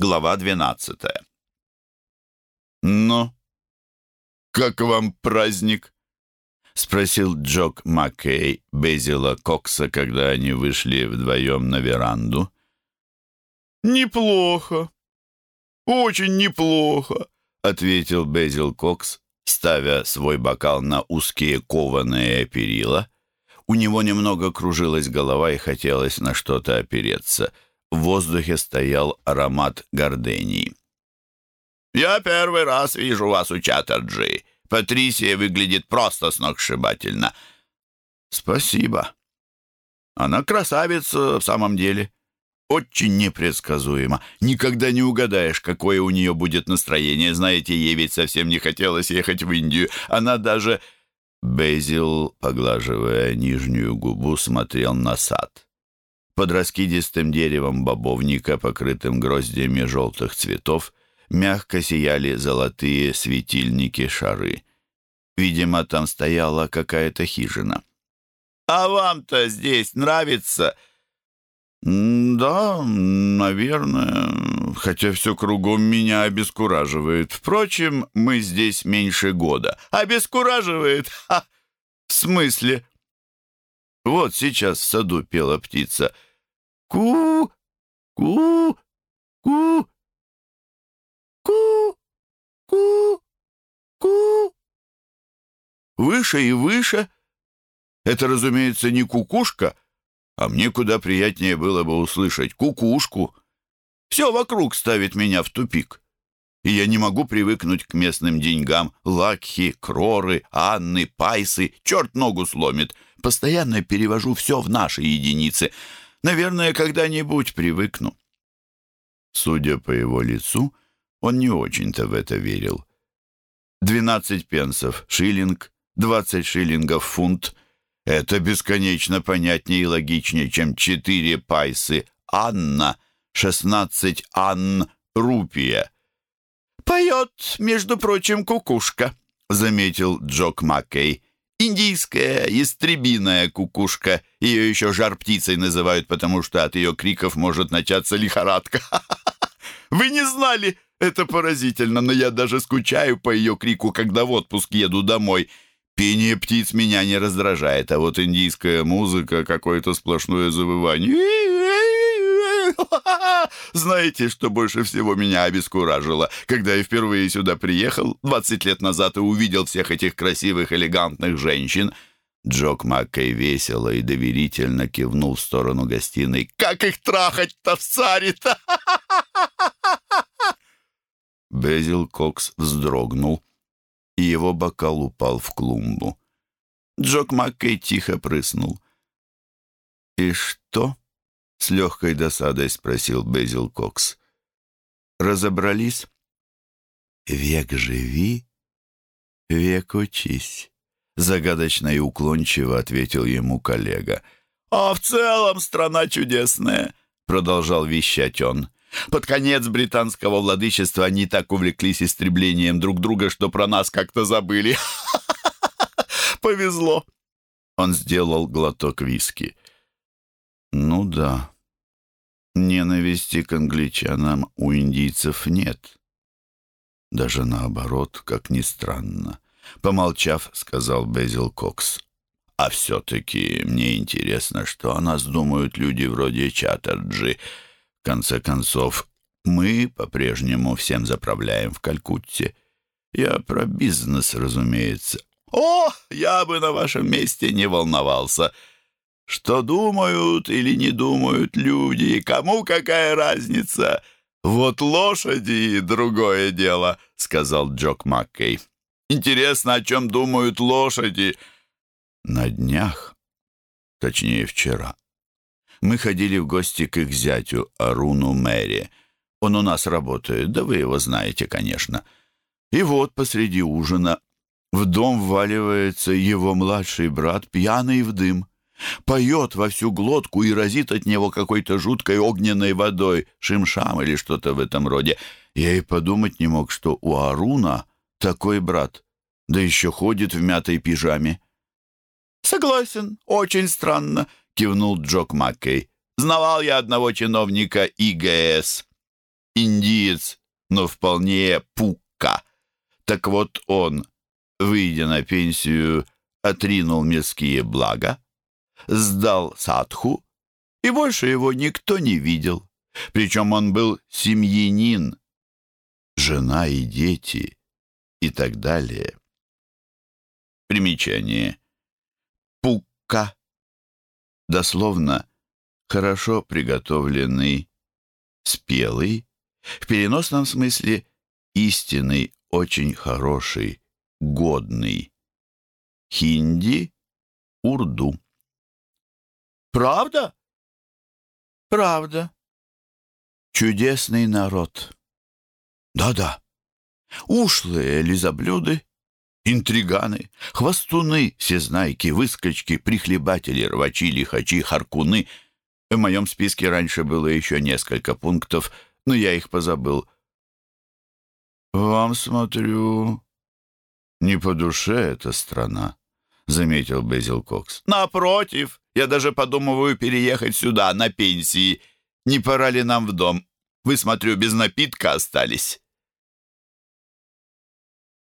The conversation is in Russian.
глава 12. «Ну, как вам праздник?» — спросил Джок Маккей Безила Кокса, когда они вышли вдвоем на веранду. «Неплохо, очень неплохо», — ответил Безил Кокс, ставя свой бокал на узкие кованые перила. У него немного кружилась голова и хотелось на что-то опереться. В воздухе стоял аромат гордений. «Я первый раз вижу вас у Чаттерджи. Патрисия выглядит просто сногсшибательно». «Спасибо. Она красавица в самом деле. Очень непредсказуема. Никогда не угадаешь, какое у нее будет настроение. Знаете, ей ведь совсем не хотелось ехать в Индию. Она даже...» Безил, поглаживая нижнюю губу, смотрел на сад. Под раскидистым деревом бобовника, покрытым гроздьями желтых цветов, мягко сияли золотые светильники-шары. Видимо, там стояла какая-то хижина. «А вам-то здесь нравится?» «Да, наверное, хотя все кругом меня обескураживает. Впрочем, мы здесь меньше года. Обескураживает? Ха! В смысле?» Вот сейчас в саду пела птица. «Ку! Ку! Ку! Ку! Ку! Ку!» Выше и выше. Это, разумеется, не кукушка, а мне куда приятнее было бы услышать кукушку. Все вокруг ставит меня в тупик. И я не могу привыкнуть к местным деньгам. Лакхи, кроры, анны, пайсы. Черт ногу сломит. Постоянно перевожу все в наши единицы. Наверное, когда-нибудь привыкну. Судя по его лицу, он не очень-то в это верил. Двенадцать пенсов — шиллинг, двадцать шиллингов — фунт — это бесконечно понятнее и логичнее, чем четыре пайсы Анна, шестнадцать Анн рупия. «Поет, между прочим, кукушка», — заметил Джок Маккей. «Индийская ястребиная кукушка. Ее еще жар-птицей называют, потому что от ее криков может начаться лихорадка. Вы не знали? Это поразительно, но я даже скучаю по ее крику, когда в отпуск еду домой». Пение птиц меня не раздражает, а вот индийская музыка — какое-то сплошное завывание. Знаете, что больше всего меня обескуражило? Когда я впервые сюда приехал 20 лет назад и увидел всех этих красивых, элегантных женщин, Джок Маккей весело и доверительно кивнул в сторону гостиной. «Как их трахать-то в царе-то?» Безил Кокс вздрогнул и его бокал упал в клумбу. Джок Маккей тихо прыснул. «И что?» — с легкой досадой спросил Безил Кокс. «Разобрались?» «Век живи, век учись», — загадочно и уклончиво ответил ему коллега. «А в целом страна чудесная», — продолжал вещать он. Под конец британского владычества они так увлеклись истреблением друг друга, что про нас как-то забыли. Повезло. Он сделал глоток виски. Ну да. Ненависти к англичанам у индийцев нет. Даже наоборот, как ни странно. Помолчав, сказал Безил Кокс. А все-таки мне интересно, что о нас думают люди вроде Чаттерджи — в конце концов, мы по-прежнему всем заправляем в Калькутте. Я про бизнес, разумеется. О, я бы на вашем месте не волновался. Что думают или не думают люди, кому какая разница? Вот лошади — другое дело, — сказал Джок Маккей. Интересно, о чем думают лошади? На днях, точнее вчера, мы ходили в гости к их зятю, Аруну Мэри. Он у нас работает, да вы его знаете, конечно. И вот посреди ужина в дом вваливается его младший брат, пьяный в дым. Поет во всю глотку и разит от него какой-то жуткой огненной водой, шимшам или что-то в этом роде. Я и подумать не мог, что у Аруна такой брат, да еще ходит в мятой пижаме. «Согласен, очень странно», — кивнул Джок Маккей. «Знавал я одного чиновника ИГС. индиец, но вполне пукка. Так вот он, выйдя на пенсию, отринул мирские блага, сдал садху, и больше его никто не видел. Причем он был семьянин, жена и дети и так далее. Примечание. Пукка. Дословно, хорошо приготовленный, спелый, в переносном смысле истинный, очень хороший, годный. Хинди, урду. Правда? Правда. Чудесный народ. Да-да. Ушлые лизоблюды, интриганы, хвостуны, всезнайки, выскочки, прихлебатели, рвачи, лихачи, харкуны. В моем списке раньше было еще несколько пунктов, но я их позабыл. «Вам, смотрю, не по душе эта страна», — заметил Безил Кокс. «Напротив, я даже подумываю переехать сюда на пенсии. Не пора ли нам в дом? Вы, смотрю, без напитка остались».